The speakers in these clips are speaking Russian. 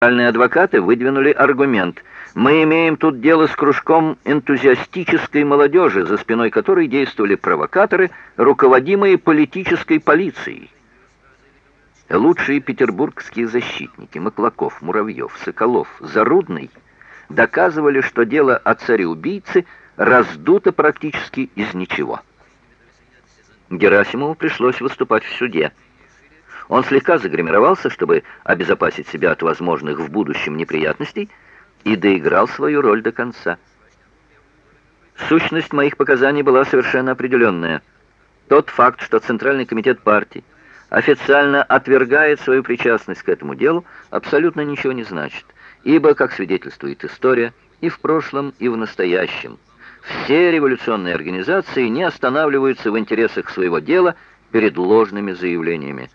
Либеральные адвокаты выдвинули аргумент. Мы имеем тут дело с кружком энтузиастической молодежи, за спиной которой действовали провокаторы, руководимые политической полицией. Лучшие петербургские защитники Маклаков, Муравьев, Соколов, Зарудный доказывали, что дело о царе-убийце раздуто практически из ничего. Герасимову пришлось выступать в суде. Он слегка загримировался, чтобы обезопасить себя от возможных в будущем неприятностей, и доиграл свою роль до конца. Сущность моих показаний была совершенно определенная. Тот факт, что Центральный комитет партии официально отвергает свою причастность к этому делу, абсолютно ничего не значит, ибо, как свидетельствует история, и в прошлом, и в настоящем, все революционные организации не останавливаются в интересах своего дела перед ложными заявлениями.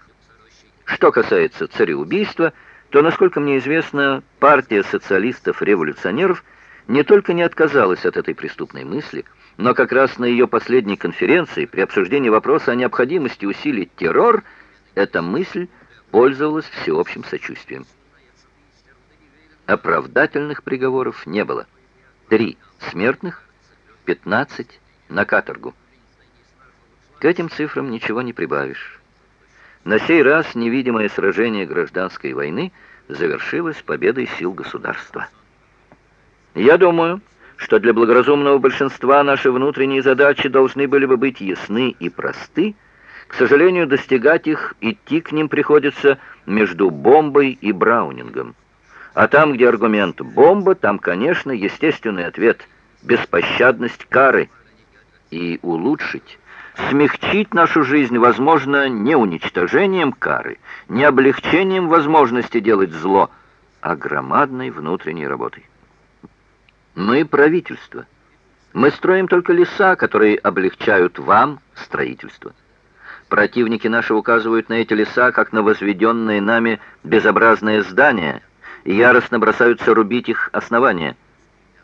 Что касается цареубийства, то, насколько мне известно, партия социалистов-революционеров не только не отказалась от этой преступной мысли, но как раз на ее последней конференции при обсуждении вопроса о необходимости усилить террор, эта мысль пользовалась всеобщим сочувствием. Оправдательных приговоров не было. Три смертных, пятнадцать на каторгу. К этим цифрам ничего не прибавишь. На сей раз невидимое сражение гражданской войны завершилось победой сил государства. Я думаю, что для благоразумного большинства наши внутренние задачи должны были бы быть ясны и просты. К сожалению, достигать их, идти к ним приходится между бомбой и браунингом. А там, где аргумент «бомба», там, конечно, естественный ответ «беспощадность кары» и улучшить смягчить нашу жизнь возможно не уничтожением кары, не облегчением возможности делать зло, а громадной внутренней работой. Мы правительство. Мы строим только леса, которые облегчают вам строительство. Противники наши указывают на эти леса, как на возведенные нами безобразные здания, и яростно бросаются рубить их основания –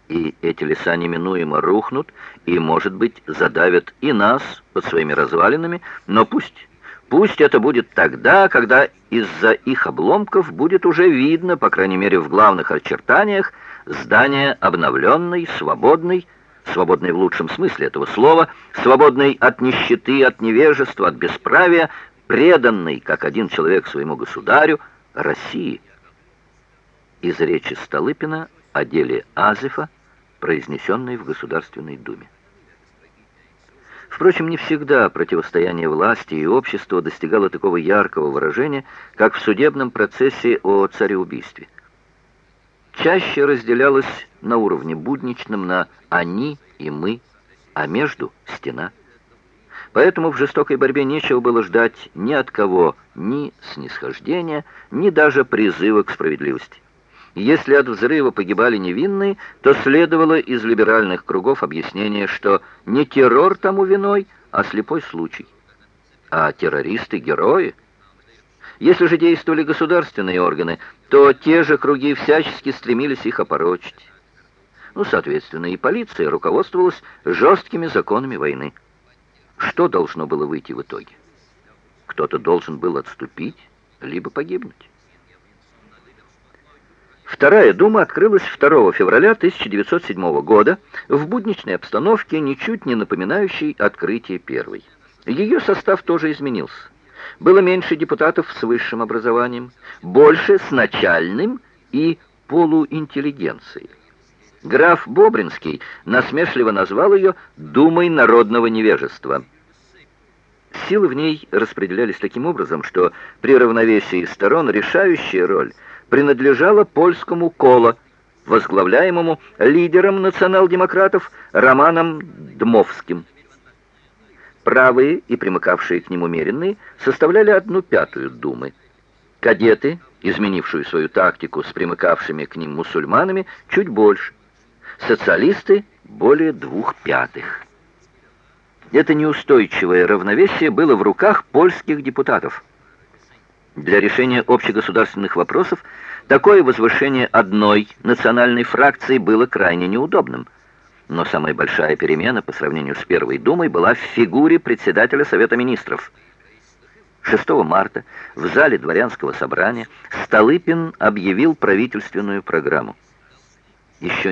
и эти леса неминуемо рухнут и, может быть, задавят и нас под своими развалинами, но пусть, пусть это будет тогда, когда из-за их обломков будет уже видно, по крайней мере в главных очертаниях, здание обновленной, свободной, свободной в лучшем смысле этого слова, свободной от нищеты, от невежества, от бесправия, преданной, как один человек своему государю, России. Из речи Столыпина о деле Азефа, произнесенной в Государственной Думе. Впрочем, не всегда противостояние власти и общества достигало такого яркого выражения, как в судебном процессе о цареубийстве. Чаще разделялось на уровне будничном на «они» и «мы», а между — стена. Поэтому в жестокой борьбе нечего было ждать ни от кого ни снисхождения, ни даже призыва к справедливости. Если от взрыва погибали невинные, то следовало из либеральных кругов объяснение, что не террор тому виной, а слепой случай. А террористы — герои. Если же действовали государственные органы, то те же круги всячески стремились их опорочить. Ну, соответственно, и полиция руководствовалась жесткими законами войны. Что должно было выйти в итоге? Кто-то должен был отступить, либо погибнуть. Вторая дума открылась 2 февраля 1907 года в будничной обстановке, ничуть не напоминающей открытие первой. Ее состав тоже изменился. Было меньше депутатов с высшим образованием, больше с начальным и полуинтеллигенцией. Граф Бобринский насмешливо назвал ее «думой народного невежества». Силы в ней распределялись таким образом, что при равновесии сторон решающая роль – принадлежала польскому Коло, возглавляемому лидером национал-демократов Романом Дмовским. Правые и примыкавшие к нему умеренные составляли одну пятую думы. Кадеты, изменившие свою тактику с примыкавшими к ним мусульманами, чуть больше. Социалисты – более двух пятых. Это неустойчивое равновесие было в руках польских депутатов – для решения общегосударственных вопросов такое возвышение одной национальной фракции было крайне неудобным. Но самая большая перемена по сравнению с Первой Думой была в фигуре председателя Совета Министров. 6 марта в зале дворянского собрания Столыпин объявил правительственную программу. Еще